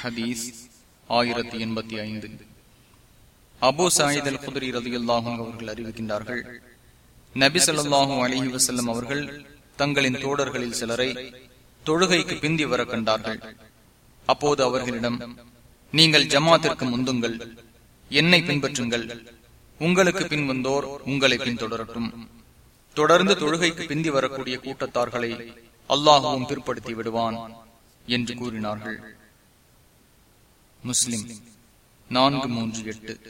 ஹதீஸ் ஆயிரத்தி எண்பத்தி ஐந்து. அபு சாயித் அல் குதிரி ரதியுல்லாஹும் அவர்கள் அறிவிக்கின்றார்கள் நபி சொல்லாஹும் அலிஹி வசல்லம் அவர்கள் தங்களின் தோடர்களில் சிலரை தொழுகைக்கு பிந்தி வர கண்டார்கள். அப்போது அவர்களிடம் நீங்கள் ஜமாத்திற்கு முந்துங்கள் என்னை பின்பற்றுங்கள் உங்களுக்கு பின் வந்தோர் உங்களை பின்தொடரட்டும் தொடர்ந்து தொழுகைக்கு பிந்தி வரக்கூடிய கூட்டத்தார்களை அல்லாஹுவும் பிற்படுத்தி விடுவான் என்று கூறினார்கள். முஸ்லிம். நான்கு மூன்று எட்டு.